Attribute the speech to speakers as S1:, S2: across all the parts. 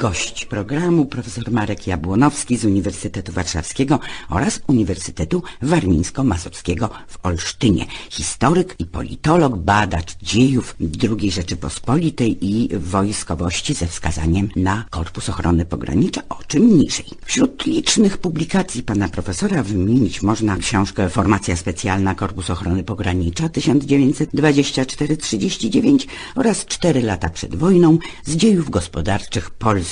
S1: Gość programu profesor Marek Jabłonowski z Uniwersytetu Warszawskiego oraz Uniwersytetu Warmińsko-Mazurskiego w Olsztynie. Historyk i politolog, badacz dziejów II Rzeczypospolitej i wojskowości ze wskazaniem na Korpus Ochrony Pogranicza, o czym niżej. Wśród licznych publikacji pana profesora wymienić można książkę Formacja Specjalna Korpus Ochrony Pogranicza 1924-39 oraz Cztery lata przed wojną z dziejów gospodarczych Polski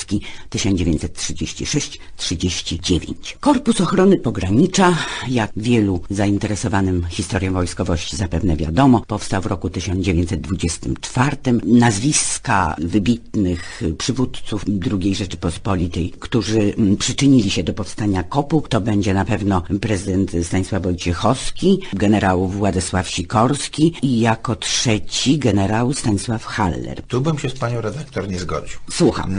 S1: 1936-39. Korpus Ochrony Pogranicza, jak wielu zainteresowanym historią wojskowości zapewne wiadomo, powstał w roku 1924. Nazwiska wybitnych przywódców II Rzeczypospolitej, którzy mm, przyczynili się do powstania KOP-u, to będzie na pewno prezydent Stanisław Wojciechowski, generał Władysław Sikorski i jako trzeci generał Stanisław Haller.
S2: Tu bym się z panią redaktor nie zgodził.
S1: Słucham.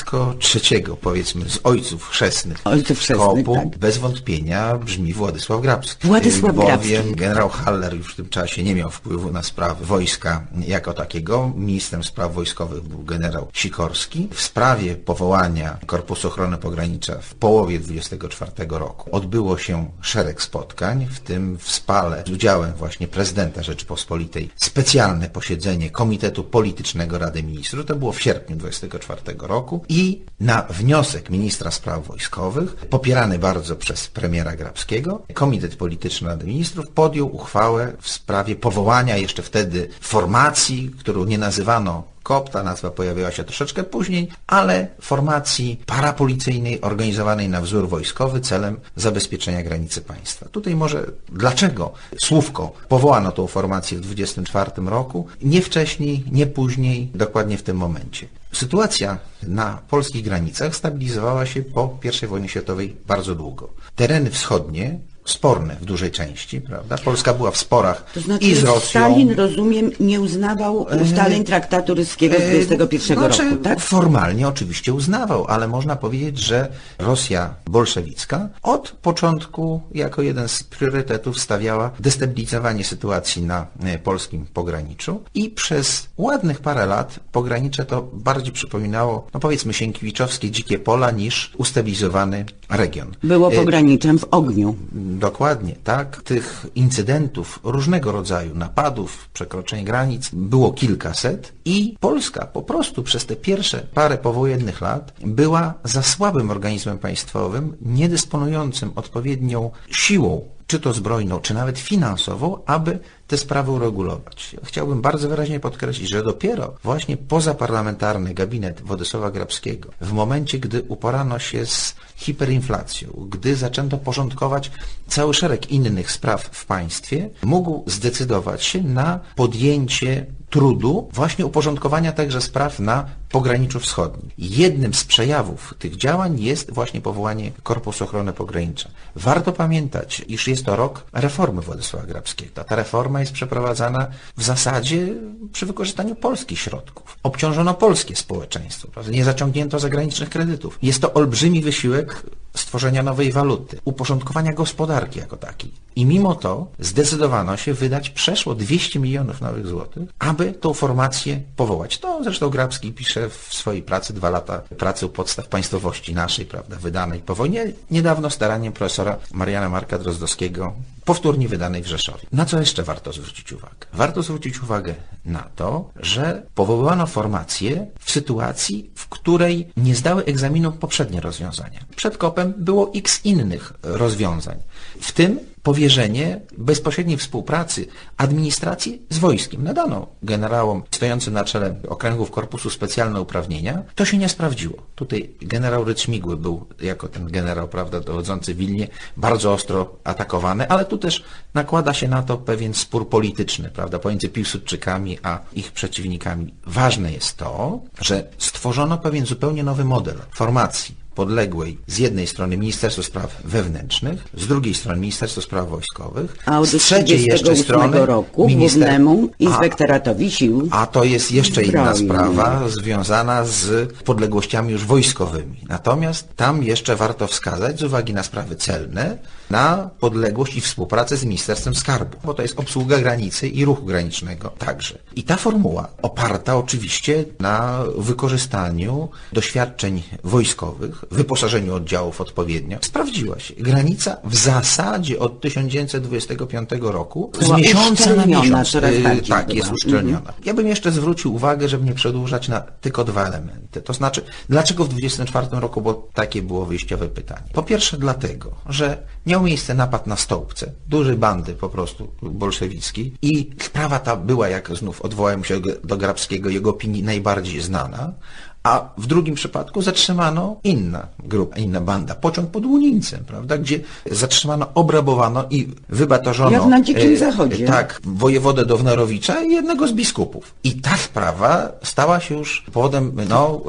S2: Nazwisko trzeciego, powiedzmy, z ojców chrzestnych
S1: Ojców chrzestnych,
S2: kopu,
S1: tak.
S2: bez wątpienia brzmi Władysław Grabski.
S1: Władysław
S2: Bowiem
S1: Grabski.
S2: generał Haller już w tym czasie nie miał wpływu na sprawy wojska jako takiego. Ministrem spraw wojskowych był generał Sikorski. W sprawie powołania Korpusu Ochrony Pogranicza w połowie 24 roku odbyło się szereg spotkań, w tym w Spale z udziałem właśnie prezydenta Rzeczypospolitej specjalne posiedzenie Komitetu Politycznego Rady Ministrów. To było w sierpniu 24 roku i na wniosek ministra spraw wojskowych, popierany bardzo przez premiera Grabskiego, Komitet Polityczny Rady Ministrów podjął uchwałę w sprawie powołania jeszcze wtedy formacji, którą nie nazywano KOP, ta nazwa pojawiła się troszeczkę później, ale formacji parapolicyjnej organizowanej na wzór wojskowy celem zabezpieczenia granicy państwa. Tutaj może dlaczego słówko powołano tą formację w 24 roku, nie wcześniej, nie później, dokładnie w tym momencie. Sytuacja na polskich granicach stabilizowała się po I wojnie światowej bardzo długo. Tereny wschodnie sporne w dużej części, prawda? Polska była w sporach
S1: To znaczy,
S2: i z Rosją.
S1: Stalin, rozumiem, nie uznawał ustaleń traktatu ryskiego z 21
S2: znaczy,
S1: roku, tak?
S2: Formalnie oczywiście uznawał, ale można powiedzieć, że Rosja bolszewicka od początku jako jeden z priorytetów stawiała destabilizowanie sytuacji na e, polskim pograniczu i przez ładnych parę lat pogranicze to bardziej przypominało, no powiedzmy, Sienkiewiczowskie dzikie pola niż ustabilizowany region.
S1: Było
S2: E,
S1: pograniczem w ogniu.
S2: Dokładnie, tak. Tych incydentów różnego rodzaju, napadów, przekroczeń granic było kilkaset i Polska po prostu przez te pierwsze parę powojennych lat była za słabym organizmem państwowym, niedysponującym odpowiednią siłą czy to zbrojną, czy nawet finansową, aby te sprawy uregulować. Chciałbym bardzo wyraźnie podkreślić, że dopiero właśnie pozaparlamentarny gabinet Władysława Grabskiego, w momencie, gdy uporano się z hiperinflacją, gdy zaczęto porządkować cały szereg innych spraw w państwie, mógł zdecydować się na podjęcie trudu właśnie uporządkowania także spraw na pograniczu wschodnim. Jednym z przejawów tych działań jest właśnie powołanie Korpusu Ochrony Pogranicza. Warto pamiętać, iż jest to rok reformy Władysława Grabskiego. Ta reforma jest przeprowadzana w zasadzie przy wykorzystaniu polskich środków. Obciążono polskie społeczeństwo, nie zaciągnięto zagranicznych kredytów. Jest to olbrzymi wysiłek stworzenia nowej waluty, uporządkowania gospodarki jako takiej. I mimo to zdecydowano się wydać przeszło 200 milionów nowych złotych, aby tą formację powołać. To zresztą Grabski pisze w swojej pracy, dwa lata pracy u podstaw państwowości naszej, prawda, wydanej po wojnie, niedawno staraniem profesora Mariana Marka Drozdowskiego, powtórnie wydanej w Rzeszowie. Na co jeszcze warto zwrócić uwagę? Warto zwrócić uwagę na to, że powołano formację w sytuacji, w której nie zdały egzaminu poprzednie rozwiązania. Przed kopem było x innych rozwiązań, w tym powierzenie bezpośredniej współpracy administracji z wojskiem. Nadano generałom stojącym na czele okręgów Korpusu specjalne uprawnienia. To się nie sprawdziło. Tutaj generał Ryczmigły był jako ten generał, prawda, dowodzący Wilnie, bardzo ostro atakowany, ale tu też nakłada się na to pewien spór polityczny, prawda, pomiędzy Piłsudczykami a ich przeciwnikami. Ważne jest to, że stworzono pewien zupełnie nowy model formacji podległej z jednej strony Ministerstwu Spraw Wewnętrznych, z drugiej strony Ministerstwu Spraw Wojskowych,
S1: A od
S2: z trzeciej jeszcze
S1: 38
S2: strony
S1: roku
S2: minister-
S1: głównemu
S2: A-
S1: inspektoratowi sił
S2: a to jest jeszcze inna
S1: zbrojnych.
S2: sprawa związana z podległościami już wojskowymi. Natomiast tam jeszcze warto wskazać, z uwagi na sprawy celne, na podległość i współpracę z Ministerstwem Skarbu, bo to jest obsługa granicy i ruchu granicznego także. I ta formuła oparta oczywiście na wykorzystaniu doświadczeń wojskowych, wyposażeniu oddziałów odpowiednio, sprawdziła się. Granica w zasadzie od 1925 roku z
S1: Była
S2: miesiąca na miesiąc y,
S1: bardziej
S2: tak, jest uszczelniona. Ja bym jeszcze zwrócił uwagę, żeby nie przedłużać na tylko dwa elementy. To znaczy, dlaczego w 24 roku, bo takie było wyjściowe pytanie. Po pierwsze dlatego, że miał miejsce napad na Stołpce, dużej bandy po prostu bolszewickiej i sprawa ta była, jak znów odwołałem się do Grabskiego, jego opinii najbardziej znana, a w drugim przypadku zatrzymano inna grupa, inna banda, pociąg pod Łunicem, prawda, gdzie zatrzymano, obrabowano i wybatorzono
S1: Jak na Dzikim
S2: e,
S1: Zachodzie.
S2: tak, wojewodę Downorowicza i jednego z biskupów. I ta sprawa stała się już powodem no,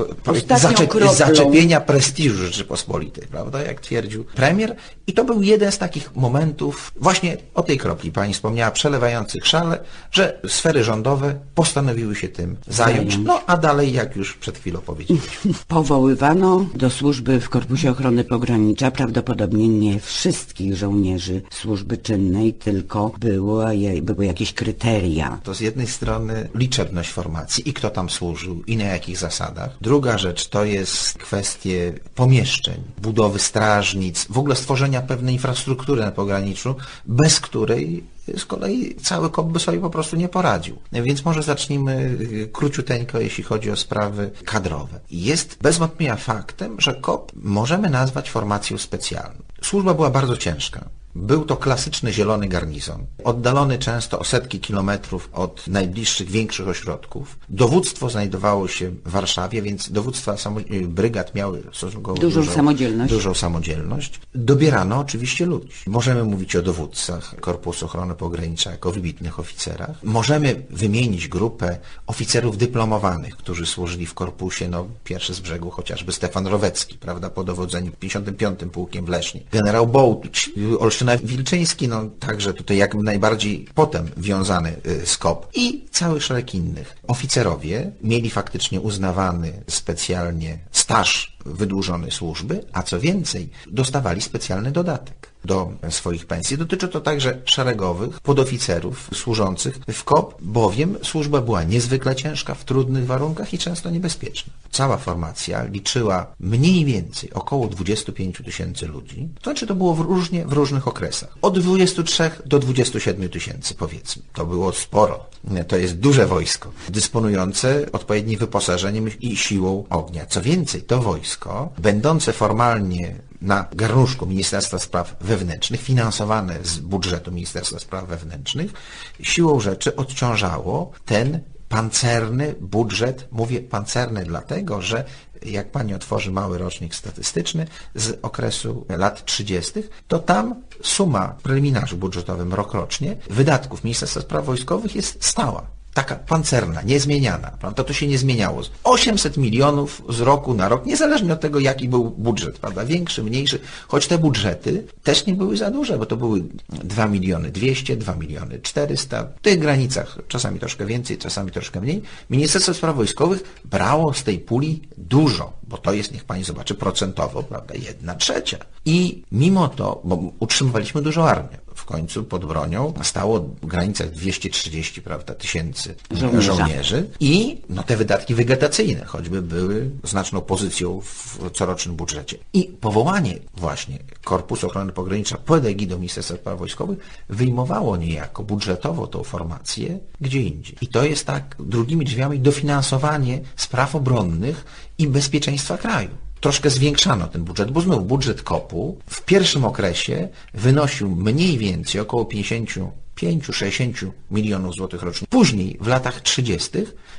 S1: kroplą.
S2: zaczepienia prestiżu Rzeczypospolitej, prawda, jak twierdził premier. I to był jeden z takich momentów, właśnie o tej kropli pani wspomniała, przelewających szale, że sfery rządowe postanowiły się tym zająć. No a dalej, jak już przed chwilą powiedzieliśmy.
S1: Powoływano do służby w Korpusie Ochrony Pogranicza prawdopodobnie nie wszystkich żołnierzy służby czynnej, tylko było, były jakieś kryteria.
S2: To z jednej strony liczebność formacji i kto tam służył i na jakich zasadach. Druga rzecz to jest kwestie pomieszczeń, budowy strażnic, w ogóle stworzenia pewnej infrastruktury na pograniczu, bez której z kolei cały KOP by sobie po prostu nie poradził. Więc może zacznijmy y, króciuteńko, jeśli chodzi o sprawy kadrowe. Jest bez wątpienia faktem, że KOP możemy nazwać formacją specjalną. Służba była bardzo ciężka. Był to klasyczny zielony garnizon, oddalony często o setki kilometrów od najbliższych większych ośrodków. Dowództwo znajdowało się w Warszawie, więc dowództwa y, brygad miały stosunkowo
S1: Dużą samodzielność.
S2: Dużą samodzielność. Dobierano oczywiście ludzi. Możemy mówić o dowódcach Korpusu Ochrony Pogranicza jako wybitnych oficerach. Możemy wymienić grupę oficerów dyplomowanych, którzy służyli w korpusie, no pierwszy z brzegu chociażby Stefan Rowecki, prawda, po dowodzeniu 55. Pułkiem w Lesznie. Generał Bołtuć, Olszyna Wilczyński, no także tutaj jak najbardziej potem wiązany y, z KOP i cały szereg innych. Oficerowie mieli faktycznie uznawany specjalnie staż wydłużonej służby, a co więcej, dostawali specjalny dodatek do swoich pensji. Dotyczy to także szeregowych podoficerów służących w KOP, bowiem służba była niezwykle ciężka, w trudnych warunkach i często niebezpieczna. Cała formacja liczyła mniej więcej około 25 tysięcy ludzi, to znaczy to było w różnie w różnych okresach. Od 23 do 27 tysięcy powiedzmy. To było sporo. To jest duże wojsko, dysponujące odpowiednim wyposażeniem i siłą ognia. Co więcej, to wojsko, będące formalnie na garnuszku Ministerstwa Spraw Wewnętrznych, finansowane z budżetu Ministerstwa Spraw Wewnętrznych, siłą rzeczy odciążało ten pancerny budżet. Mówię pancerny dlatego, że jak pani otworzy mały rocznik statystyczny z okresu lat 30., to tam suma w preliminarzu budżetowym rokrocznie wydatków Ministerstwa Spraw Wojskowych jest stała. Taka pancerna, niezmieniana, prawda? To się nie zmieniało. 800 milionów z roku na rok, niezależnie od tego, jaki był budżet, prawda? Większy, mniejszy, choć te budżety też nie były za duże, bo to były 2 miliony 200, 2 miliony 400, w tych granicach, czasami troszkę więcej, czasami troszkę mniej. Ministerstwo Spraw Wojskowych brało z tej puli dużo, bo to jest, niech pani zobaczy, procentowo, prawda? Jedna trzecia. I mimo to, bo utrzymywaliśmy dużą armię, w końcu pod bronią stało w granicach 230 prawda, tysięcy
S1: Żołnierza.
S2: żołnierzy i no, te wydatki wegetacyjne choćby były znaczną pozycją w corocznym budżecie. I powołanie właśnie Korpusu Ochrony Pogranicza pod egidą Ministerstwa Spraw Wojskowych wyjmowało niejako budżetowo tą formację gdzie indziej. I to jest tak drugimi drzwiami dofinansowanie spraw obronnych i bezpieczeństwa kraju troszkę zwiększano ten budżet, bo znów budżet KOP-u w pierwszym okresie wynosił mniej więcej około 55-60 milionów złotych rocznie. Później, w latach 30.,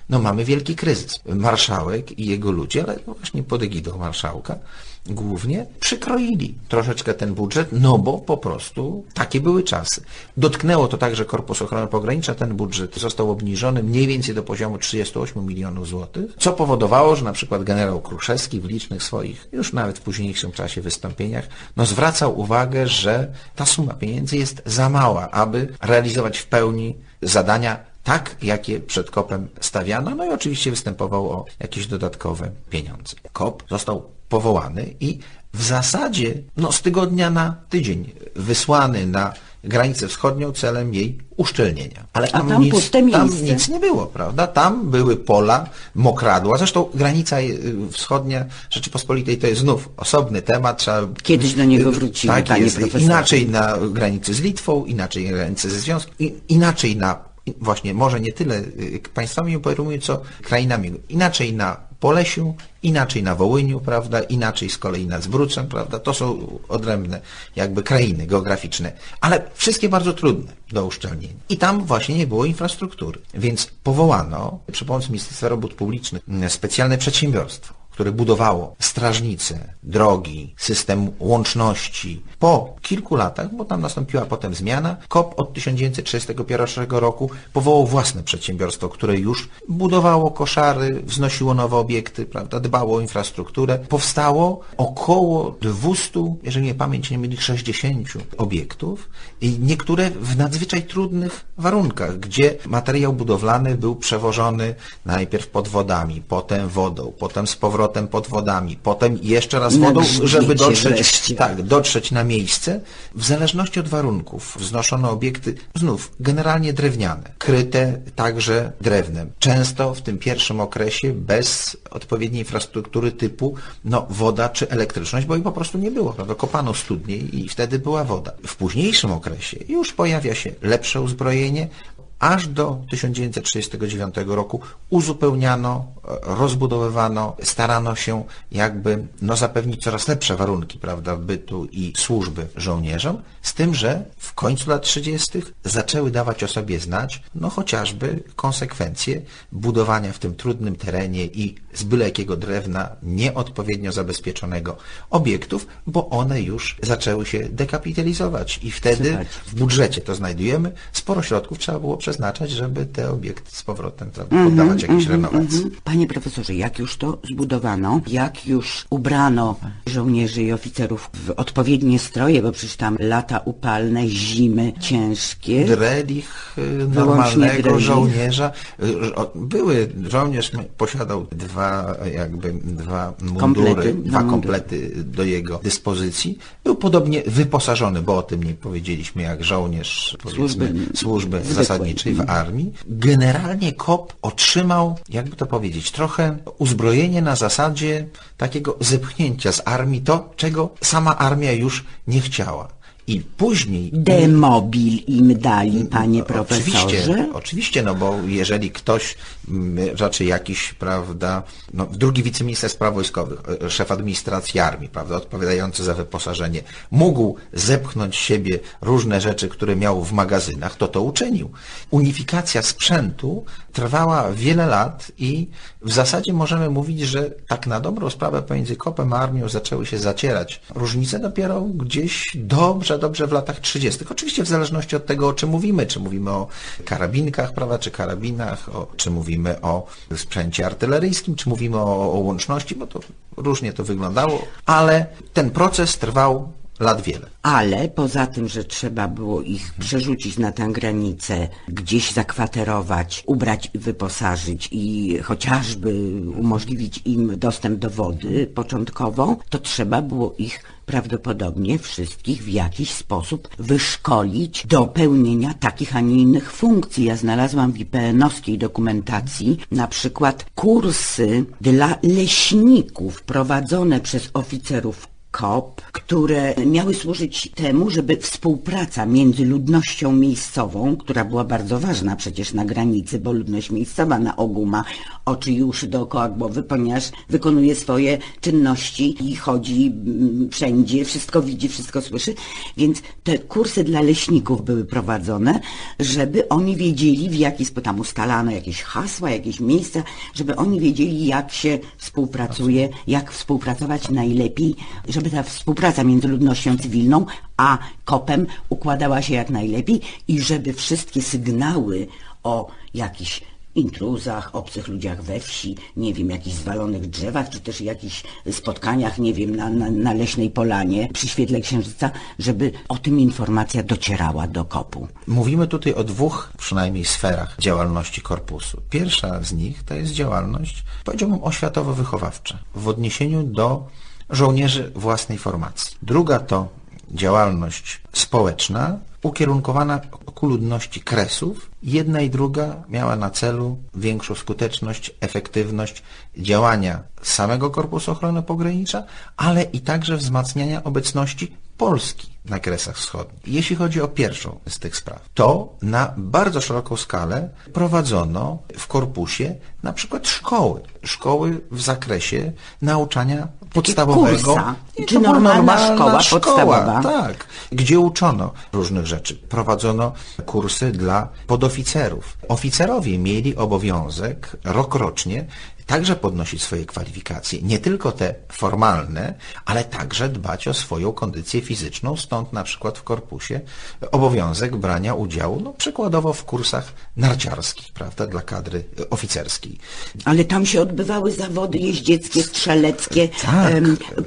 S2: no mamy wielki kryzys. Marszałek i jego ludzie, ale no właśnie pod egidą marszałka, głównie, przykroili troszeczkę ten budżet, no bo po prostu takie były czasy. Dotknęło to także Korpus Ochrony Pogranicza, ten budżet został obniżony mniej więcej do poziomu 38 milionów złotych, co powodowało, że na przykład generał Kruszewski w licznych swoich, już nawet w późniejszym czasie wystąpieniach, no zwracał uwagę, że ta suma pieniędzy jest za mała, aby realizować w pełni zadania tak, jakie przed kopem stawiano, no i oczywiście występował o jakieś dodatkowe pieniądze. Kop został powołany i w zasadzie no, z tygodnia na tydzień wysłany na granicę wschodnią celem jej uszczelnienia. Ale
S1: A tam puste
S2: tam nic nie było, prawda? Tam były pola, mokradła. Zresztą granica y, wschodnia Rzeczypospolitej to jest znów osobny temat. Trzeba...
S1: Kiedyś do niego wrócimy,
S2: tak
S1: panie
S2: jest.
S1: profesorze.
S2: Inaczej na granicy z Litwą, inaczej na granicy ze Związkiem, inaczej na właśnie może nie tyle y, państwami operującymi, co krainami. Inaczej na Polesiu, inaczej na Wołyniu, prawda, inaczej z kolei nad Zbrucem, prawda, to są odrębne jakby krainy geograficzne, ale wszystkie bardzo trudne do uszczelnienia. I tam właśnie nie było infrastruktury, więc powołano przy pomocy Ministerstwa Robót Publicznych specjalne przedsiębiorstwo, które budowało strażnice, drogi, system łączności. Po kilku latach, bo tam nastąpiła potem zmiana, KOP od 1931 roku powołał własne przedsiębiorstwo, które już budowało koszary, wznosiło nowe obiekty, prawda, dbało o infrastrukturę. Powstało około 200, jeżeli mnie pamięć nie myli, 60 obiektów i niektóre w nadzwyczaj trudnych warunkach, gdzie materiał budowlany był przewożony najpierw pod wodami, potem wodą, potem z powrotem pod wodami, potem jeszcze raz wodą, żeby dotrzeć,
S1: wreszcie.
S2: tak, dotrzeć na miejsce. W zależności od warunków wznoszono obiekty, znów generalnie drewniane, kryte także drewnem. Często w tym pierwszym okresie bez odpowiedniej infrastruktury typu no, woda czy elektryczność, bo jej po prostu nie było. Prawda? Kopano studnie i wtedy była woda. W późniejszym okresie już pojawia się lepsze uzbrojenie, aż do 1939 roku uzupełniano, e, rozbudowywano, starano się jakby no, zapewnić coraz lepsze warunki prawda, bytu i służby żołnierzom, z tym, że w końcu lat 30. zaczęły dawać o sobie znać no, chociażby konsekwencje budowania w tym trudnym terenie i z byle jakiego drewna nieodpowiednio zabezpieczonego obiektów, bo one już zaczęły się dekapitalizować i wtedy w budżecie to znajdujemy, sporo środków trzeba było przeznaczać, żeby te obiekty z powrotem prawda,
S1: Mhm,
S2: poddawać jakiejś renowacji.
S1: Panie profesorze, jak już to zbudowano, jak już ubrano żołnierzy i oficerów w odpowiednie stroje, bo przecież tam lata upalne, zimy ciężkie.
S2: Drelich y, normalnego
S1: drelich.
S2: żołnierza. y, Były, żołnierz posiadał dwa, jakby, dwa mundury,
S1: Komplety,
S2: dwa komplety do jego dyspozycji. Był podobnie wyposażony, bo o tym nie powiedzieliśmy, jak żołnierz
S1: Służby
S2: służby
S1: zwykłej.
S2: Zasadniczej w armii. Generalnie KOP otrzymał, jakby to powiedzieć, trochę uzbrojenie na zasadzie takiego zepchnięcia z armii to, czego sama armia już nie chciała. I później
S1: Demobil im dali, panie profesorze.
S2: Oczywiście, oczywiście, no bo jeżeli ktoś, raczej jakiś, prawda, no, drugi wiceminister spraw wojskowych, e, szef administracji armii, prawda, odpowiadający za wyposażenie, mógł zepchnąć siebie różne rzeczy, które miał w magazynach, to to uczynił. Unifikacja sprzętu trwała wiele lat i w zasadzie możemy mówić, że tak na dobrą sprawę pomiędzy kopem a armią zaczęły się zacierać różnice dopiero gdzieś dobrze, dobrze w latach 30. Oczywiście w zależności od tego, o czym mówimy, czy mówimy o karabinkach, prawda, czy karabinach, o, czy mówimy o sprzęcie artyleryjskim, czy mówimy o, o łączności, bo to różnie to wyglądało, ale ten proces trwał lat wiele.
S1: Ale poza tym, że trzeba było ich przerzucić na tę granicę, gdzieś zakwaterować, ubrać i wyposażyć i chociażby umożliwić im dostęp do wody początkowo, to trzeba było ich prawdopodobnie wszystkich w jakiś sposób wyszkolić do pełnienia takich, a nie innych funkcji. Ja znalazłam w IPN-owskiej dokumentacji na przykład kursy dla leśników prowadzone przez oficerów KOP, które miały służyć temu, żeby współpraca między ludnością miejscową, która była bardzo ważna przecież na granicy, bo ludność miejscowa na ogół ma oczy uszy dookoła głowy, ponieważ wykonuje swoje czynności i chodzi mm, wszędzie, wszystko widzi, wszystko słyszy. Więc te kursy dla leśników były prowadzone, żeby oni wiedzieli, w jaki sposób tam ustalano jakieś hasła, jakieś miejsca, żeby oni wiedzieli, jak się współpracuje, jak współpracować najlepiej, żeby ta współpraca między ludnością cywilną a kopem układała się jak najlepiej i żeby wszystkie sygnały o jakichś intruzach, obcych ludziach we wsi, nie wiem, jakichś zwalonych drzewach, czy też jakichś spotkaniach, nie wiem, na, na, na leśnej polanie przy świetle księżyca, żeby o tym informacja docierała do kopu.
S2: Mówimy tutaj o dwóch przynajmniej sferach działalności korpusu. Pierwsza z nich to jest działalność, powiedziałbym, oświatowo-wychowawcza w odniesieniu do żołnierzy własnej formacji. Druga to działalność społeczna ukierunkowana ku ludności kresów. Jedna i druga miała na celu większą skuteczność, efektywność działania samego Korpusu Ochrony Pogranicza, ale i także wzmacniania obecności Polski na Kresach Wschodnich. Jeśli chodzi o pierwszą z tych spraw, to na bardzo szeroką skalę prowadzono w korpusie na przykład szkoły. Szkoły w zakresie nauczania podstawowego.
S1: kursa,
S2: I
S1: czy
S2: była
S1: normalna szkoła podstawowa?
S2: Tak, gdzie uczono różnych rzeczy. Prowadzono kursy dla podoficerów. Oficerowie mieli obowiązek rokrocznie także podnosić swoje kwalifikacje, nie tylko te formalne, ale także dbać o swoją kondycję fizyczną, stąd na przykład w korpusie obowiązek brania udziału, no przykładowo w kursach narciarskich, prawda, dla kadry oficerskiej.
S1: Ale tam się odbywały zawody jeździeckie, strzeleckie,
S2: Tak.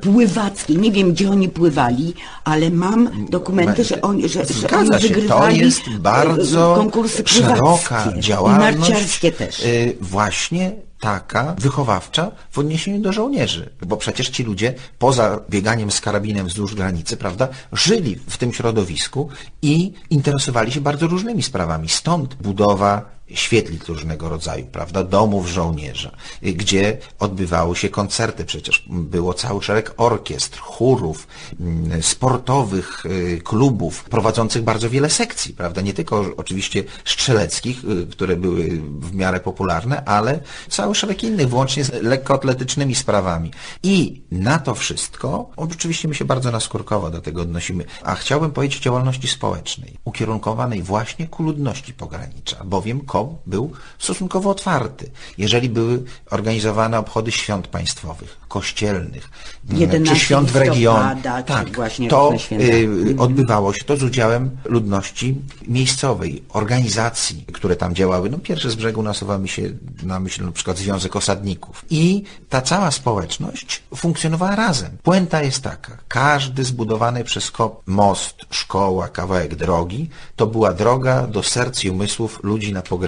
S1: pływackie. Nie wiem, gdzie oni pływali, ale mam dokumenty, że oni, że, że oni wygrywali
S2: to jest bardzo
S1: konkursy
S2: szeroka
S1: pływackie
S2: działalność.
S1: i narciarskie też.
S2: y, właśnie taka wychowawcza w odniesieniu do żołnierzy, bo przecież ci ludzie poza bieganiem z karabinem wzdłuż granicy, prawda, żyli w tym środowisku i interesowali się bardzo różnymi sprawami. Stąd budowa świetlic różnego rodzaju, prawda, domów żołnierza, gdzie odbywały się koncerty, przecież było cały szereg orkiestr, chórów, mm, sportowych y, klubów, prowadzących bardzo wiele sekcji, prawda, nie tylko oczywiście strzeleckich, y, które były w miarę popularne, ale cały szereg innych, włącznie z lekkoatletycznymi sprawami. I na to wszystko, oczywiście my się bardzo naskórkowo do tego odnosimy, a chciałbym powiedzieć o działalności społecznej, ukierunkowanej właśnie ku ludności pogranicza, bowiem Był stosunkowo otwarty. Jeżeli były organizowane obchody świąt państwowych, kościelnych, m,
S1: 11
S2: czy świąt w regionie, tak, to y, odbywało się to z udziałem ludności miejscowej, organizacji, które tam działały. No pierwsze z brzegu nasuwa mi się na myśl na przykład Związek Osadników. I ta cała społeczność funkcjonowała razem. Puenta jest taka, każdy zbudowany przez KOP most, szkoła, kawałek drogi, to była droga do serc i umysłów ludzi na pograniczu,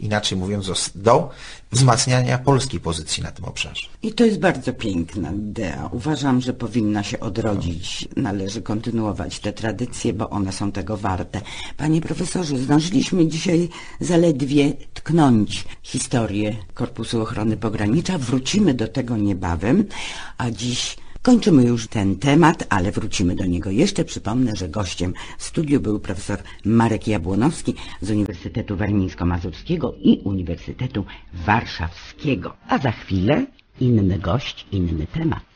S2: inaczej mówiąc do wzmacniania polskiej pozycji na tym obszarze.
S1: I to jest bardzo piękna idea. Uważam, że powinna się odrodzić. Należy kontynuować te tradycje, bo one są tego warte. Panie profesorze, zdążyliśmy dzisiaj zaledwie tknąć historię Korpusu Ochrony Pogranicza. Wrócimy do tego niebawem, a dziś Kończymy już ten temat, ale wrócimy do niego jeszcze. Przypomnę, że gościem w studiu był profesor Marek Jabłonowski z Uniwersytetu Warmińsko-Mazurskiego i Uniwersytetu Warszawskiego. A za chwilę inny gość, inny temat.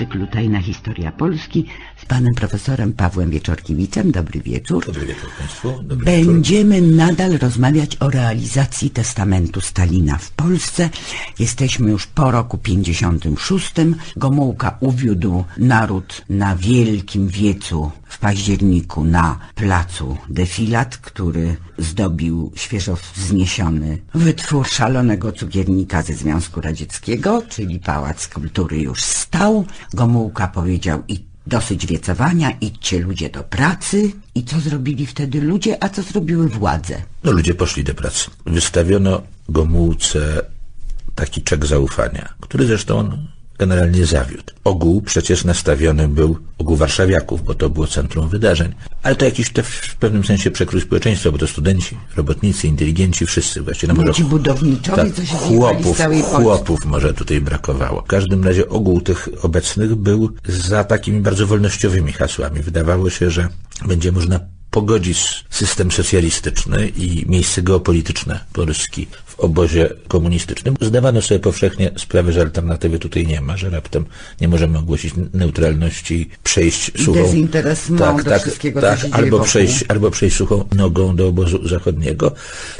S1: Cyklu Tajna Historia Polski z panem profesorem Pawłem Wieczorkiewiczem. Dobry wieczór.
S3: Dobry wieczór Państwu. Dobry wieczór.
S1: Będziemy nadal rozmawiać o realizacji testamentu Stalina w Polsce. Jesteśmy już po roku 56. Gomułka uwiódł naród na wielkim wiecu w październiku na placu Defilat, który zdobił świeżo wzniesiony wytwór szalonego cukiernika ze Związku Radzieckiego, czyli Pałac Kultury już stał. Gomułka powiedział i dosyć wiecowania, idźcie ludzie do pracy. I co zrobili wtedy ludzie, a co zrobiły władze?
S3: No ludzie poszli do pracy. Wystawiono Gomułce taki czek zaufania, który zresztą on generalnie zawiódł. Ogół przecież nastawiony był, ogół warszawiaków, bo to było centrum wydarzeń, ale to jakiś te w pewnym sensie przekrój społeczeństwa, bo to studenci, robotnicy, inteligenci, wszyscy właściwie. No
S1: Ci budowniczowi, co się
S3: chłopów,
S1: całej
S3: chłopów może tutaj brakowało. W każdym razie ogół tych obecnych był za takimi bardzo wolnościowymi hasłami. Wydawało się, że będzie można pogodzić system socjalistyczny i miejsce geopolityczne Polski obozie komunistycznym. Zdawano sobie powszechnie sprawę, że alternatywy tutaj nie ma, że raptem nie możemy ogłosić neutralności i przejść suchą...
S1: dezinteresmą do wszystkiego, co
S3: tak,
S1: się dzieje
S3: albo przejść, albo przejść suchą nogą do obozu zachodniego.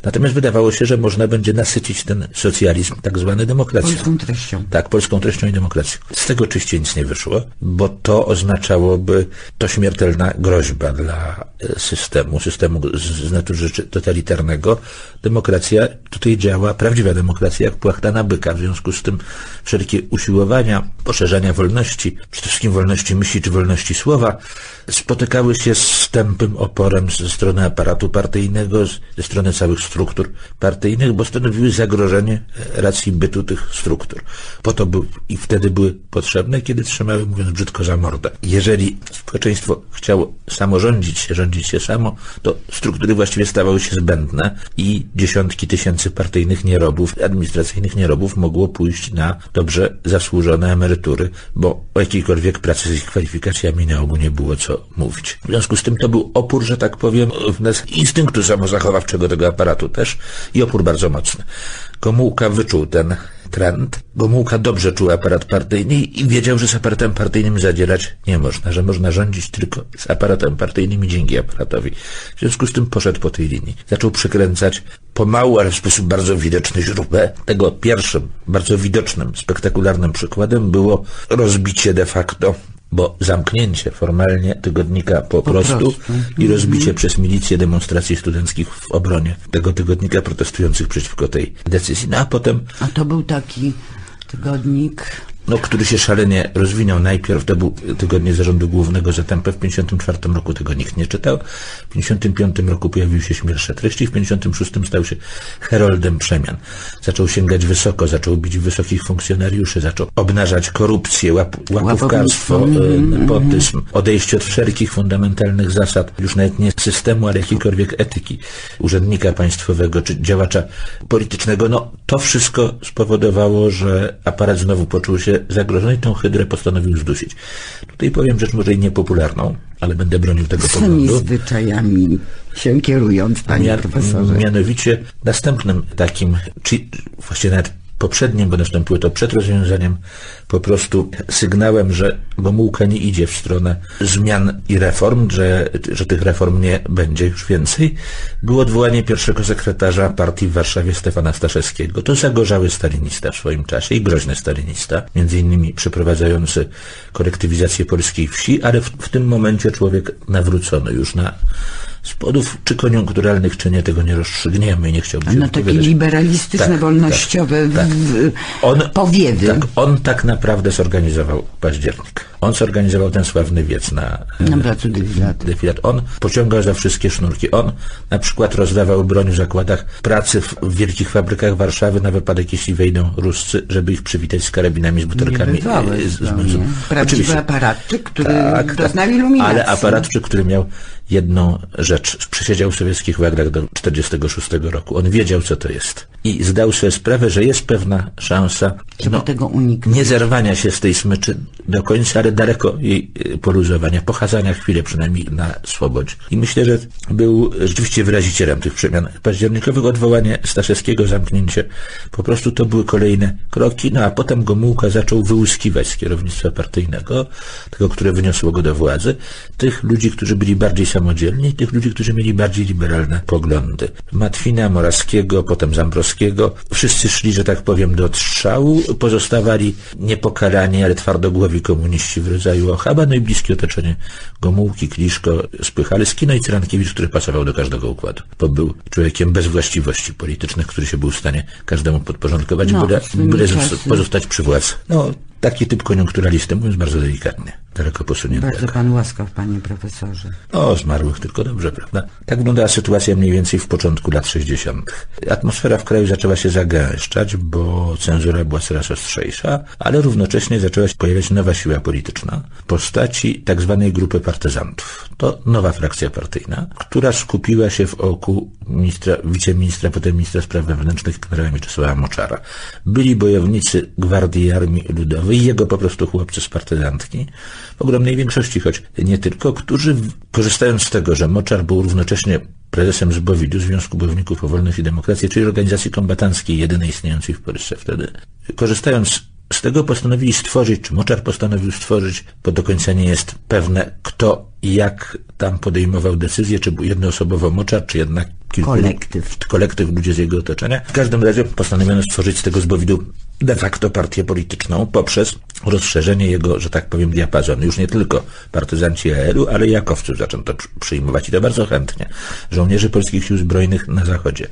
S3: Natomiast wydawało się, że można będzie nasycić ten socjalizm tak zwany demokracją.
S1: Polską treścią.
S3: Tak, polską treścią i demokracją. Z tego oczywiście nic nie wyszło, bo to oznaczałoby to śmiertelna groźba dla e, systemu, systemu z, z natury rzeczy totalitarnego. Demokracja tutaj działa, prawdziwa demokracja, jak płachta na byka. W związku z tym wszelkie usiłowania poszerzania wolności, przede wszystkim wolności myśli czy wolności słowa, spotykały się z tępym oporem ze strony aparatu partyjnego, ze strony całych struktur partyjnych, bo stanowiły zagrożenie racji bytu tych struktur. Po to był, i wtedy były potrzebne, kiedy trzymały, mówiąc brzydko, za mordę. Jeżeli społeczeństwo chciało samorządzić się, rządzić się samo, to struktury właściwie stawały się zbędne i dziesiątki tysięcy partyjnych nierobów, administracyjnych nierobów mogło pójść na dobrze zasłużone emerytury, bo o jakiejkolwiek pracy z ich kwalifikacjami na ogół nie było co mówić. W związku z tym to był opór, że tak powiem, w nas instynktu samozachowawczego tego aparatu też i opór bardzo mocny. Gomułka wyczuł ten trend. Gomułka dobrze czuł aparat partyjny i wiedział, że z aparatem partyjnym zadzierać nie można, że można rządzić tylko z aparatem partyjnym i dzięki aparatowi. W związku z tym poszedł po tej linii. Zaczął przekręcać pomału, ale w sposób bardzo widoczny źródłę. Tego pierwszym, bardzo widocznym, spektakularnym przykładem było rozbicie de facto bo zamknięcie formalnie tygodnika po, prostu,
S1: prostu.
S3: i rozbicie przez milicję demonstracji studenckich w obronie tego tygodnika protestujących przeciwko tej decyzji. No a potem
S1: A to był taki tygodnik.
S3: No, który się szalenie rozwinął. Najpierw to był tygodnie zarządu głównego ZMP, w 54 roku tego nikt nie czytał. W 55 roku pojawił się śmielsze treści, w 56 stał się heroldem przemian. Zaczął sięgać wysoko, zaczął bić wysokich funkcjonariuszy, zaczął obnażać korupcję, łap, łapówkarstwo, e,
S1: Mhm,
S3: nepotyzm, odejście od wszelkich fundamentalnych zasad, już nawet nie systemu, ale jakiejkolwiek etyki urzędnika państwowego czy działacza politycznego. No, to wszystko spowodowało, że aparat znowu poczuł się zagrożony i tą hydrę postanowił zdusić. Tutaj powiem rzecz może i niepopularną, ale będę bronił tego
S1: Z tymi
S3: poglądu.
S1: zwyczajami się kierując, panie
S3: Mian-
S1: profesorze.
S3: Mianowicie następnym takim, czy właściwie nawet poprzednim, bo nastąpiło to przed rozwiązaniem, po prostu sygnałem, że Gomułka nie idzie w stronę zmian i reform, że, że tych reform nie będzie już więcej, było odwołanie pierwszego sekretarza partii w Warszawie Stefana Staszewskiego. To zagorzały stalinista w swoim czasie i groźny stalinista, między innymi przeprowadzający kolektywizację polskiej wsi, ale w, w tym momencie człowiek nawrócony już na z powodów czy koniunkturalnych, czy nie, tego nie rozstrzygniemy i nie chciałbym
S1: No takie liberalistyczne,
S3: Tak,
S1: wolnościowe
S3: tak, On,
S1: powiewy.
S3: tak, on tak naprawdę zorganizował październik. On zorganizował ten sławny wiec na,
S1: Na placu Defilat.
S3: On pociągał za wszystkie sznurki. On na przykład rozdawał broń w zakładach pracy w, w wielkich fabrykach Warszawy na wypadek, jeśli wejdą Ruscy, żeby ich przywitać z karabinami, z butelkami.
S1: Niebywałe
S3: e, z, z
S1: zupełnie.
S3: benzyną.
S1: Prawdziwy aparatczyk, który
S3: Tak,
S1: doznał
S3: tak.
S1: iluminacji.
S3: Ale aparatczyk, który miał jedną rzecz. Przesiedział w sowieckich łagrach do 46 roku. On wiedział, co to jest. I zdał sobie sprawę, że jest pewna szansa
S1: Żeby tego uniknąć.
S3: nie zerwania się z tej smyczy do końca, ale daleko jej y, poluzowania, pochadzania chwilę przynajmniej na swobodzie. I myślę, że był rzeczywiście wyrazicielem tych przemian październikowych. Odwołanie Staszewskiego, zamknięcie, po prostu to były kolejne kroki, no a potem Gomułka zaczął wyłuskiwać z kierownictwa partyjnego, tego, które wyniosło go do władzy, tych ludzi, którzy byli bardziej samodzielni i tych ludzi, którzy mieli bardziej liberalne poglądy. Matwina, Moraskiego, potem Zambrowskiego, wszyscy szli, że tak powiem, do strzału, pozostawali niepokalani, ale twardogłowi komuniści w rodzaju Ochaba, no i bliskie otoczenie. Gomułki, Kliszko, Spychalski, no i Cyrankiewicz, który pasował do każdego układu, bo był człowiekiem bez właściwości politycznych, który się był w stanie każdemu podporządkować,
S1: No,
S3: byle, byle pozostać przy władzy. No, taki typ koniunkturalisty, mówiąc bardzo delikatnie, daleko posuniętego.
S1: Bardzo pan łaskaw, panie profesorze.
S3: O, zmarłych tylko dobrze, prawda? Tak wyglądała sytuacja mniej więcej w początku lat 60. Atmosfera w kraju zaczęła się zagęszczać, bo cenzura była coraz ostrzejsza, ale równocześnie zaczęła się pojawiać nowa siła polityczna w postaci tak zwanej grupy partyzantów. To nowa frakcja partyjna, która skupiła się w oku ministra, wiceministra, potem ministra spraw wewnętrznych generała Mieczysława Moczara. Byli bojownicy Gwardii Armii Ludowej, jego po prostu chłopcy z partyzantki, ogromnej większości, choć nie tylko, którzy korzystając z tego, że Moczar był równocześnie prezesem Zbowidu, Związku Bojowników o Wolność i Demokrację, czyli organizacji kombatanckiej, jedynej istniejącej w Polsce wtedy, korzystając z tego postanowili stworzyć, czy Moczar postanowił stworzyć, bo do końca nie jest pewne, kto i jak tam podejmował decyzje, czy był jednoosobowo Moczar, czy jednak kilku
S1: Kolektyw.
S3: kolektyw ludzi z jego otoczenia. W każdym razie postanowiono stworzyć z tego zbowidu de facto partię polityczną poprzez rozszerzenie jego, że tak powiem, diapazonu. Już nie tylko partyzanci AL-u, ale i jakowców zaczęto przy- przyjmować i to bardzo chętnie. Żołnierzy polskich sił zbrojnych na zachodzie.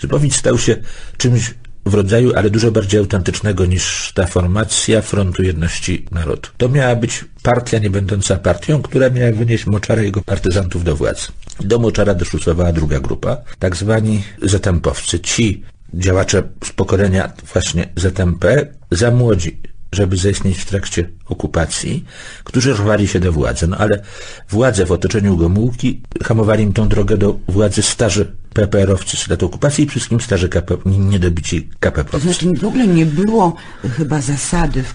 S3: Zbowid stał się czymś w rodzaju, ale dużo bardziej autentycznego niż ta formacja Frontu Jedności Narodu. To miała być partia nie będąca partią, która miała wynieść Moczara i jego partyzantów do władzy. Do Moczara doszusowała druga grupa, tak zwani ZMP-owcy. Ci działacze z pokolenia właśnie ZMP, za młodzi, żeby zaistnieć w trakcie okupacji, którzy rwali się do władzy. No ale władze w otoczeniu Gomułki hamowali im tą drogę do władzy starzy PPR-owcy lat okupacji i wszystkim starzy KP, niedobici
S1: To
S3: KP-owcy.
S1: znaczy w ogóle nie było chyba zasady w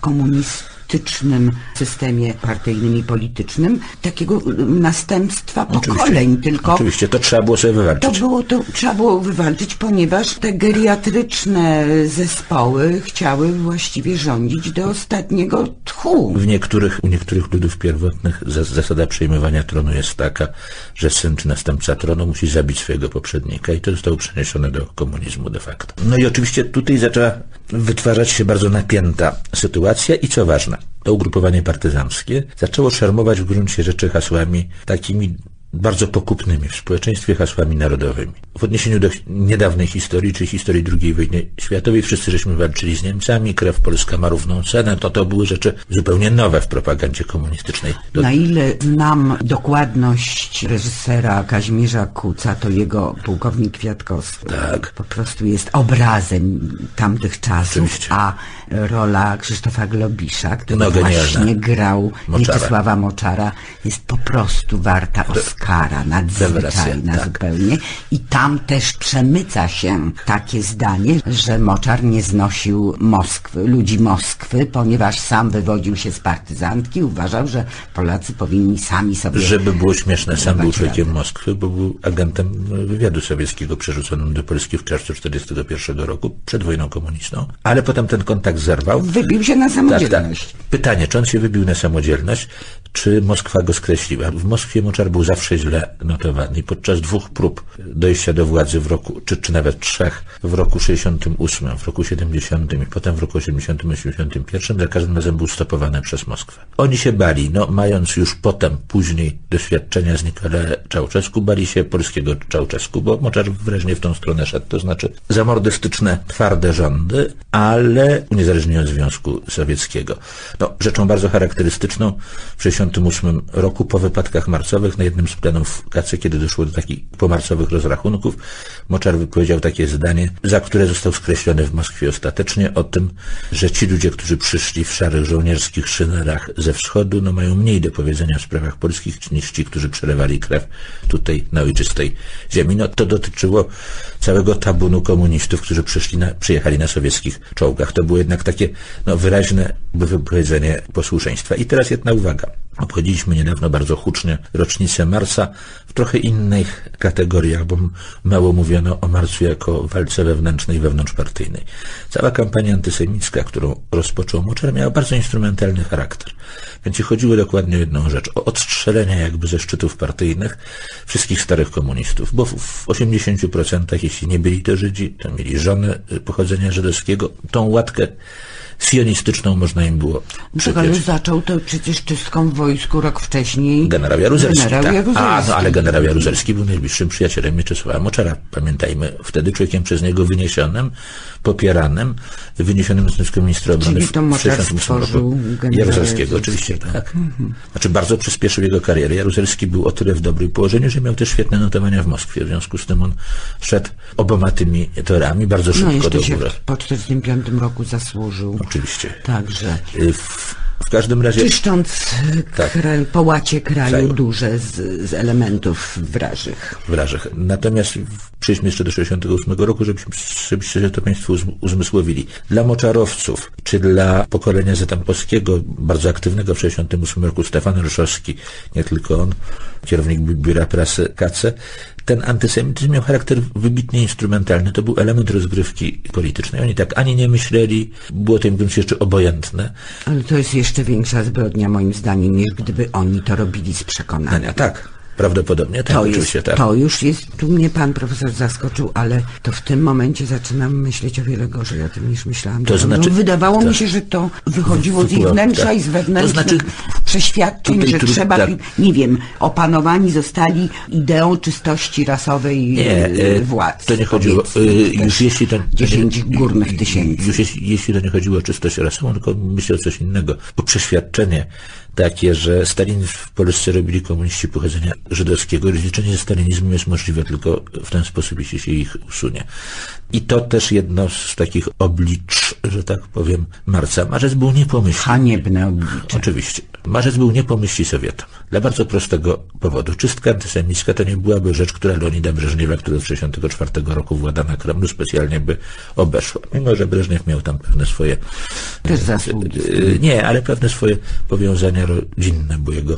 S1: systemie partyjnym i politycznym takiego y, następstwa pokoleń, tylko
S3: Oczywiście, to trzeba było sobie
S1: to
S3: wywalczyć.
S1: było to trzeba było wywalczyć, ponieważ te geriatryczne zespoły chciały właściwie rządzić do ostatniego tchu.
S3: W niektórych, u niektórych ludów pierwotnych za- zasada przejmowania tronu jest taka, że syn czy następca tronu musi zabić swojego poprzednika i to zostało przeniesione do komunizmu de facto. No i oczywiście tutaj zaczęła wytwarzać się bardzo napięta sytuacja i co ważne, to ugrupowanie partyzanckie zaczęło szermować w gruncie rzeczy hasłami takimi bardzo pokupnymi w społeczeństwie hasłami narodowymi. W odniesieniu do niedawnej historii, czyli historii II wojny światowej, wszyscy żeśmy walczyli z Niemcami, krew polska ma równą cenę, to to były rzeczy zupełnie nowe w propagandzie komunistycznej. To
S1: Na ile znam dokładność reżysera Kazimierza Kuca, to jego pułkownik Kwiatkowski
S3: Tak.
S1: po prostu jest obrazem tamtych czasów,
S3: Oczywiście.
S1: a rola Krzysztofa Globisza, który
S3: No,
S1: właśnie grał
S3: Moczara.
S1: Mieczysława Moczara, jest po prostu warta Oscara, nadzwyczajna
S3: tak.
S1: zupełnie. I tam też przemyca się takie zdanie, że Moczar nie znosił Moskwy, ludzi Moskwy, ponieważ sam wywodził się z partyzantki, uważał, że Polacy powinni sami sobie...
S3: Żeby było śmieszne, sam był człowiekiem. Moskwy, bo był agentem wywiadu sowieckiego przerzuconym do Polski w czerwcu 1941 roku, przed wojną komunistyczną, ale potem ten kontakt zerwał.
S1: Wybił się na
S3: Tak, tak.
S1: samodzielność.
S3: Pytanie, czy on się wybił na samodzielność, czy Moskwa go skreśliła? W Moskwie Moczar był zawsze źle notowany i podczas dwóch prób dojścia do władzy w roku, czy, czy nawet trzech, w roku 68, w roku 70 i potem w roku 80, 81, za każdym razem był stopowany przez Moskwę. Oni się bali, no mając już potem, później doświadczenia z Nikolaem Czałczesku, bali się polskiego Czałczesku, bo Moczar wyraźnie w tą stronę szedł, to znaczy zamordystyczne, twarde rządy, ale uniezależnienie od Związku Sowieckiego. No, rzeczą bardzo charakterystyczną w 68 roku po wypadkach marcowych na jednym z plenów KC, kiedy doszło do takich pomarcowych rozrachunków, Moczar wypowiedział takie zdanie, za które został skreślony w Moskwie ostatecznie, o tym, że ci ludzie, którzy przyszli w szarych żołnierskich szynerach ze wschodu, no mają mniej do powiedzenia w sprawach polskich niż ci, którzy przelewali krew tutaj na ojczystej ziemi. No to dotyczyło całego tabunu komunistów, którzy przyszli na, przyjechali na sowieckich czołgach. To było jednak takie no, wyraźne wypowiedzenie posłuszeństwa. I teraz jedna uwaga. Obchodziliśmy niedawno bardzo hucznie rocznicę Marsa w trochę innych kategoriach, bo mało mówiono o Marcu jako walce wewnętrznej, wewnątrzpartyjnej. Cała kampania antysemicka, którą rozpoczął Moczar, miała bardzo instrumentalny charakter. Więc chodziło dokładnie o jedną rzecz, o odstrzelenie jakby ze szczytów partyjnych wszystkich starych komunistów, bo w- w 80% jeśli nie byli to Żydzi, to mieli żony y, pochodzenia żydowskiego. Tą łatkę sionistyczną można im było
S1: No tak, ale
S3: przypiąć.
S1: zaczął to przecież czystką w wojsku rok wcześniej.
S3: Generał Jaruzelski,
S1: Generał
S3: tak.
S1: Jaruzelski.
S3: A, no ale generał Jaruzelski był najbliższym przyjacielem Mieczysława Moczara. Pamiętajmy, wtedy człowiekiem przez niego wyniesionym, popieranym, wyniesionym z Związku Ministra Obrony
S1: Czyli to Moczar
S3: 68 roku.
S1: stworzył
S3: Jaruzelskiego, oczywiście, tak. Znaczy bardzo przyspieszył jego karierę. Jaruzelski był o tyle w dobrym położeniu, że miał też świetne notowania w Moskwie. W związku z tym on szedł oboma tymi torami bardzo
S1: No
S3: szybko do
S1: jeszcze się
S3: góry.
S1: po 45 roku zasłużył.
S3: Oczywiście.
S1: Także
S3: Y, W, w każdym razie...
S1: czyszcząc
S3: Tak.
S1: kraj, połacie kraju
S3: Kraju.
S1: duże z, z elementów wrażych.
S3: wrażych. Natomiast w- przejdźmy jeszcze do 68 roku, żebyśmy, żebyście sobie to Państwo uzm- uzmysłowili. Dla moczarowców, czy dla pokolenia Zetampowskiego, bardzo aktywnego w 68 roku, Stefan Ryszowski, nie tylko on, kierownik bi- biura prasy KC, ten antysemityzm miał charakter wybitnie instrumentalny. To był element rozgrywki politycznej. Oni tak ani nie myśleli, było to im w gruncie rzeczy obojętne.
S1: Ale to jest jeszcze większa zbrodnia moim zdaniem, niż gdyby oni to robili z przekonania.
S3: A tak, prawdopodobnie, tak,
S1: To,
S3: oczywiście,
S1: jest,
S3: tak.
S1: to już jest, tu mnie pan profesor zaskoczył, ale to w tym momencie zaczynam myśleć o wiele gorzej o tym niż myślałam.
S3: To znaczy-
S1: wydawało mi
S3: tak.
S1: się, że to wychodziło z ich wnętrza
S3: tak.
S1: i z wewnętrznych
S3: To znaczy,
S1: przeświadczeń,
S3: tutaj
S1: że
S3: tru-
S1: trzeba,
S3: tak.
S1: nie wiem, opanowani zostali ideą czystości rasowej
S3: Nie,
S1: e,
S3: e,
S1: władz.
S3: to nie chodziło, e,
S1: też
S3: już jeśli to... to nie-
S1: 10 górnych tysięcy.
S3: Już jeśli, jeśli to nie chodziło o czystość rasową, tylko myślę o coś innego. O przeświadczenie takie, że Stalin w Polsce robili komuniści pochodzenia żydowskiego. Rozliczenie ze stalinizmem jest możliwe tylko w ten sposób, jeśli się ich usunie. I to też jedno z takich oblicz, że tak powiem, marca. Marzec był niepomyślny.
S1: Haniebne oblicze.
S3: Oczywiście. Marzec był nie po myśli Sowietom. Dla bardzo prostego powodu. Czystka antysemicka to nie byłaby rzecz, która Leonida Breżniewa, który od 1964 roku włada na Kremlu, specjalnie by obeszła. Mimo, że Breżniew miał tam pewne swoje...
S1: Też zasługi.
S3: e, Nie, ale pewne swoje powiązania rodzinne, bo jego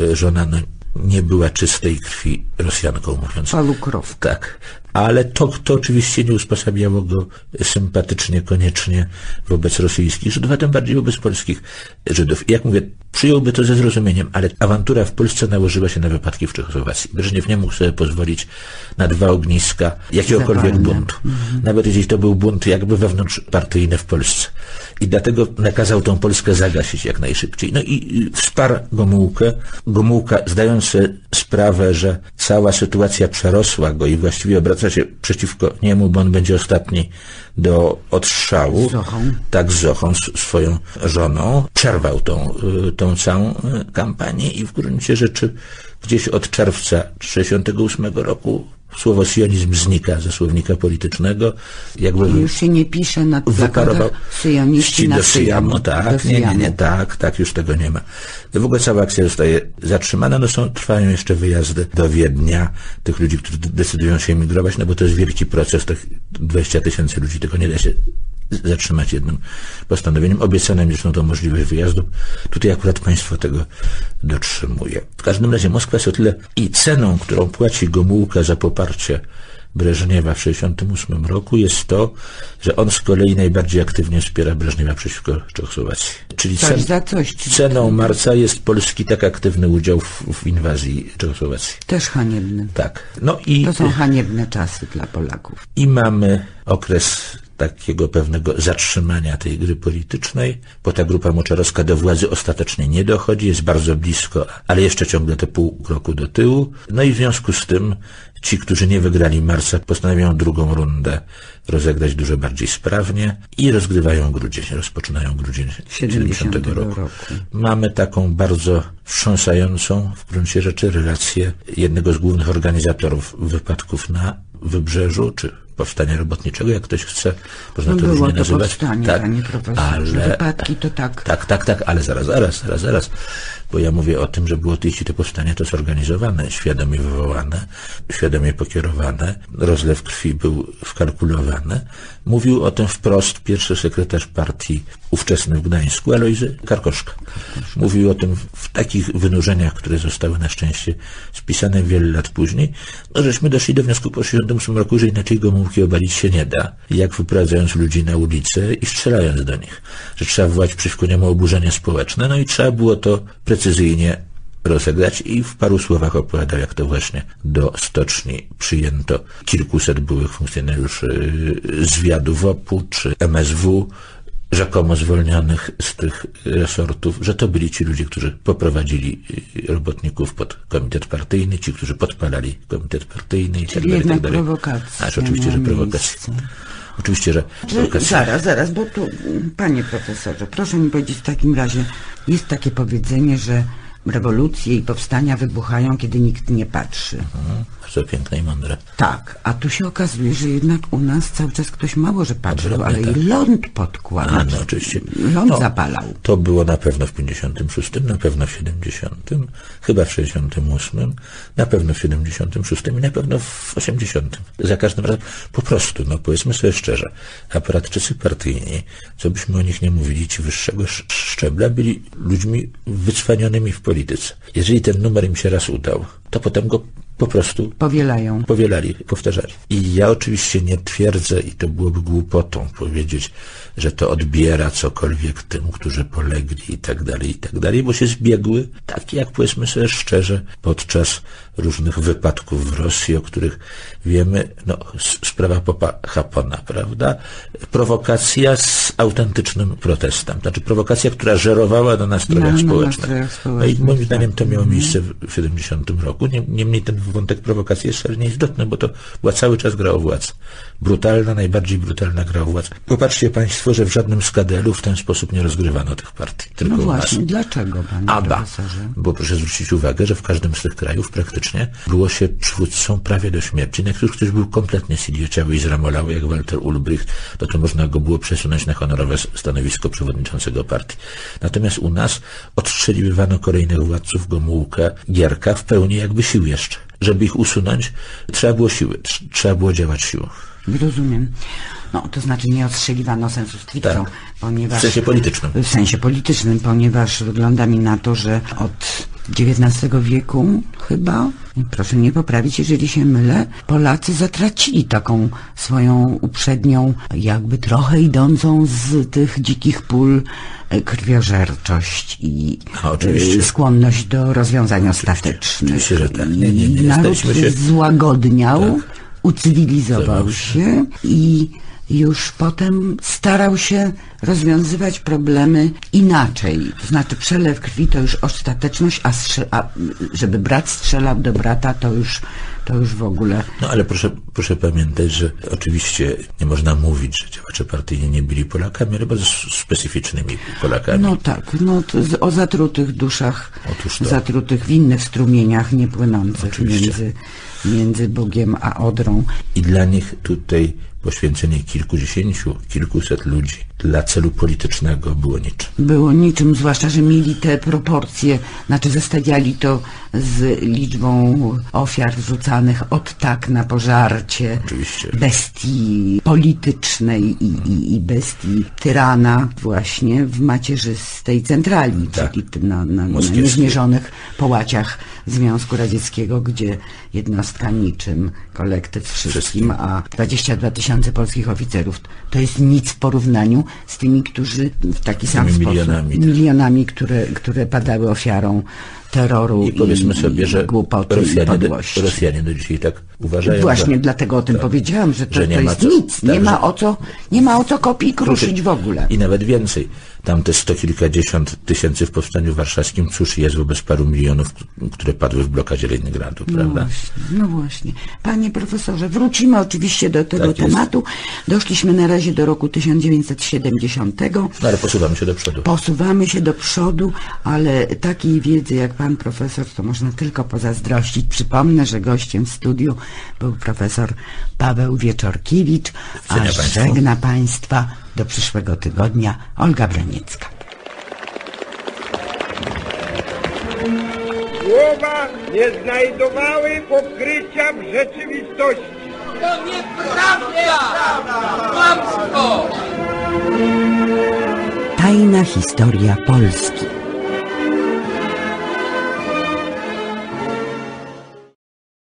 S3: e, żona no, nie była czystej krwi Rosjanką, mówiąc
S1: Palukrowka.
S3: tak. Ale to, to oczywiście nie usposabiało go sympatycznie, koniecznie wobec rosyjskich Żydów, a tym bardziej wobec polskich Żydów. I jak mówię, przyjąłby to ze zrozumieniem, ale awantura w Polsce nałożyła się na wypadki w Czechosłowacji. Breżniew nie mógł sobie pozwolić na dwa ogniska jakiegokolwiek
S1: Zapalne.
S3: buntu. Nawet jeśli to był bunt jakby wewnątrzpartyjny w Polsce. I dlatego nakazał tą Polskę zagasić jak najszybciej. No i wsparł Gomułkę. Gomułka, zdając sobie sprawę, że cała sytuacja przerosła go i właściwie obraca się przeciwko niemu, bo on będzie ostatni do odstrzału.
S1: Zochą.
S3: Tak, z Zochą, z swoją żoną. Przerwał tą, y, tą całą y, kampanię i w gruncie rzeczy gdzieś od czerwca 1968 roku słowo sionizm znika ze słownika politycznego. Jakby
S1: już się nie pisze na
S3: wyparował
S1: syjoniści na
S3: Syjamu, tak, nie, nie, nie, tak, tak, już tego nie ma. W ogóle cała akcja zostaje zatrzymana, no są, trwają jeszcze wyjazdy do Wiednia, tych ludzi, którzy decydują się emigrować, no bo to jest wielki proces, tych 20 tysięcy ludzi, tego nie da się zatrzymać jednym postanowieniem. Obiecane mi zresztą to możliwość wyjazdu. Tutaj akurat państwo tego dotrzymuje. W każdym razie Moskwa jest o tyle i ceną, którą płaci Gomułka za poparcie Breżniewa w 1968 roku jest to, że on z kolei najbardziej aktywnie wspiera Breżniewa przeciwko Czechosłowacji. Czyli
S1: Coś
S3: cen,
S1: coś.
S3: ceną marca jest polski tak aktywny udział w, w inwazji Czechosłowacji.
S1: Też haniebny.
S3: Tak. No i,
S1: To są haniebne czasy dla Polaków.
S3: i mamy okres takiego pewnego zatrzymania tej gry politycznej, bo ta grupa moczarowska do władzy ostatecznie nie dochodzi, jest bardzo blisko, ale jeszcze ciągle te pół kroku do tyłu. No i w związku z tym ci, którzy nie wygrali marca, postanawiają drugą rundę rozegrać dużo bardziej sprawnie i rozgrywają grudzień, rozpoczynają grudzień 70 roku.
S1: roku.
S3: Mamy taką bardzo wstrząsającą w gruncie rzeczy relację jednego z głównych organizatorów wypadków na Wybrzeżu, czy powstania robotniczego, jak ktoś chce, można
S1: No
S3: to
S1: było
S3: różnie
S1: to
S3: nazywać.
S1: powstanie,
S3: tak,
S1: panie profesorze.
S3: ale,
S1: Wypadki to tak.
S3: tak, tak, tak, ale zaraz, zaraz, zaraz, zaraz, bo ja mówię o tym, że było to, jeśli to powstanie to zorganizowane, świadomie wywołane, świadomie pokierowane, rozlew krwi był wkalkulowany. Mówił o tym wprost pierwszy sekretarz partii ówczesny w Gdańsku, Alojzy Karkoszka. Mówił o tym w takich wynurzeniach, które zostały na szczęście spisane wiele lat później, no, żeśmy doszli do wniosku po 1968 roku, że inaczej Gomułki obalić się nie da, jak wyprowadzając ludzi na ulicę i strzelając do nich, że trzeba wywołać przeciwko niemu oburzenie społeczne, no i trzeba było to precyzyjnie rozegrać i w paru słowach opowiadał, jak to właśnie do stoczni przyjęto kilkuset byłych funkcjonariuszy zwiadu WOP-u czy MSW, rzekomo zwolnionych z tych resortów, że to byli ci ludzie, którzy poprowadzili y, robotników pod komitet partyjny, ci, którzy podpalali komitet partyjny i tak
S1: Czyli
S3: dalej,
S1: jednak
S3: tak dalej.
S1: prowokacja
S3: Aż oczywiście, że prowokacja. Oczywiście, że
S1: Że,
S3: prowokacja.
S1: zaraz, zaraz, bo tu, panie profesorze, proszę mi powiedzieć w takim razie, jest takie powiedzenie, że rewolucje i powstania wybuchają, kiedy nikt nie patrzy.
S3: Mhm, Bardzo piękne i mądre.
S1: Tak, a tu się okazuje, że jednak u nas cały czas ktoś mało, że patrzył,
S3: Odwrotnie,
S1: ale
S3: tak.
S1: i ląd podkładał.
S3: A, no oczywiście.
S1: Ląd
S3: No,
S1: zapalał.
S3: To było na pewno w 56, na pewno w 70, chyba w 68, na pewno w 76 i na pewno w 80. Za każdym razem, po prostu, no powiedzmy sobie szczerze, aparatczycy partyjni, co byśmy o nich nie mówili, ci wyższego sz- szczebla byli ludźmi wycwanionymi w polityce. Jeżeli ten numer im się raz udał, to potem go po prostu
S1: Powielają.
S3: powielali, powtarzali. I ja oczywiście nie twierdzę, i to byłoby głupotą powiedzieć, że to odbiera cokolwiek tym, którzy polegli i tak dalej, i tak dalej, bo się zbiegły, takie jak powiedzmy sobie szczerze, podczas różnych wypadków w Rosji, o których wiemy, no, sprawa Popa Hapona, prawda? Prowokacja z autentycznym protestem, znaczy prowokacja, która żerowała na nastrojach
S1: Na- na
S3: społecznych.
S1: nastrojach
S3: No i
S1: społecznych,
S3: moim
S1: tak.
S3: zdaniem to miało miejsce w w 70 roku. Nie- Niemniej ten wątek prowokacji jest szalenie istotny, bo to była cały czas gra o władzę. Brutalna, najbardziej brutalna gra o władzę. Popatrzcie Państwo, że w żadnym skadelu w ten sposób nie rozgrywano tych partii. Tylko
S1: No
S3: u nas.
S1: właśnie, dlaczego, panie
S3: Aba.
S1: profesorze?
S3: Bo proszę zwrócić uwagę, że w każdym z tych krajów praktycznie było się przywódcą prawie do śmierci. Niektórych ktoś był kompletnie sidiociały i zramolały, jak Walter Ulbricht, to to można go było przesunąć na honorowe stanowisko przewodniczącego partii. Natomiast u nas odstrzeliwywano kolejnych władców Gomułka, Gierka w pełni jakby sił jeszcze. Żeby ich usunąć, trzeba było siły, tr- trzeba było działać siłą.
S1: Rozumiem. No, to znaczy nie ostrzeliwano sensu stricto,
S3: Tak.
S1: ponieważ...
S3: W sensie politycznym.
S1: W sensie politycznym, ponieważ wygląda mi na to, że od XIX wieku chyba, proszę mnie poprawić, jeżeli się mylę, Polacy zatracili taką swoją uprzednią, jakby trochę idącą z tych dzikich pól e, krwiożerczość i e, skłonność do rozwiązań ostatecznych.
S3: oczywiście, że tak.
S1: I
S3: Nie, nie, nie,
S1: Naród
S3: się-
S1: złagodniał,
S3: Tak.
S1: ucywilizował się i już potem starał się rozwiązywać problemy inaczej. To znaczy przelew krwi to już ostateczność, a, a żeby brat strzelał do brata to już, to już w ogóle
S3: No ale proszę, proszę pamiętać, że oczywiście nie można mówić, że działacze partyjni nie byli Polakami, ale bardzo specyficznymi Polakami.
S1: No tak, no o zatrutych duszach, zatrutych w innych strumieniach niepłynących
S3: Oczywiście.
S1: między, między Bogiem a Odrą.
S3: I dla nich tutaj poświęcenie kilkudziesięciu, kilkuset ludzi dla celu politycznego było niczym.
S1: było niczym, zwłaszcza, że mieli te proporcje, znaczy zestawiali to z liczbą ofiar wrzucanych od tak na pożarcie
S3: Oczywiście.
S1: bestii politycznej i, i, i bestii tyrana właśnie w macierzystej centrali,
S3: Tak.
S1: czyli na, na, na niezmierzonych połaciach Związku Radzieckiego, gdzie jednostka niczym, kolektyw wszystkim,
S3: Wszystkim.
S1: a 22 tysiące polskich oficerów to jest nic w porównaniu z tymi, którzy w taki sam sposób,
S3: milionami.
S1: milionami które, które padały ofiarą terroru
S3: I powiedzmy sobie, że
S1: głupoty i
S3: Rosjanie do,
S1: podłości.
S3: Rosjanie do dzisiaj tak uważają.
S1: Właśnie
S3: że
S1: dlatego o tym powiedziałam, że to,
S3: że nie
S1: to jest
S3: co-
S1: nic.
S3: tak,
S1: nie, ma o co, nie ma o co kopii kruszyć w ogóle.
S3: I nawet więcej. Tam te sto kilkadziesiąt tysięcy w powstaniu warszawskim, cóż jest wobec paru milionów, które padły w blokadzie Leningradu,
S1: No
S3: prawda?
S1: właśnie, no właśnie. Panie profesorze, wrócimy oczywiście do tego
S3: Tak
S1: tematu. Doszliśmy na razie do roku 1970.
S3: No ale posuwamy się do przodu.
S1: Posuwamy się do przodu, ale takiej wiedzy jak pan profesor, to można tylko pozazdrościć. Przypomnę, że gościem w studiu był profesor Paweł Wieczorkiewicz, a
S3: państwu.
S1: żegna państwa do przyszłego tygodnia Olga Braniecka.
S4: Słowa nie znajdowały pokrycia w rzeczywistości.
S5: To nieprawda! Kłamstwo!
S1: Tajna historia Polski.